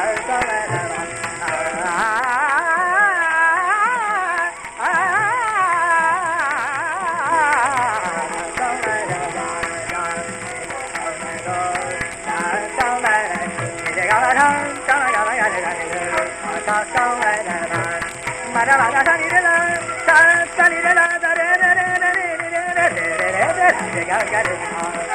I got it.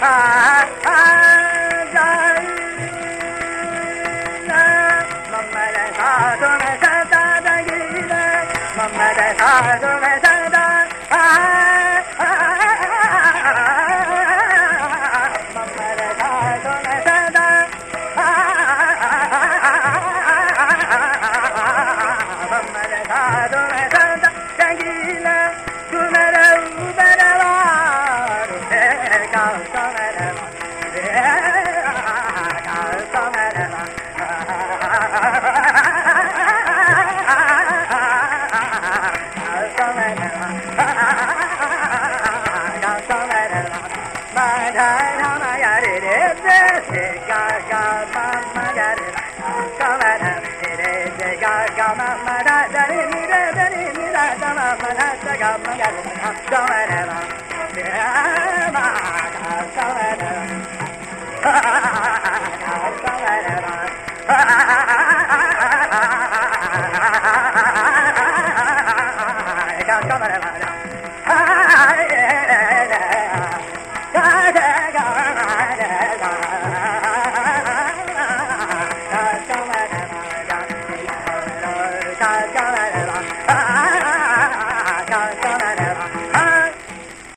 Ah! Madonna Ha ha ha! Come on, come la la la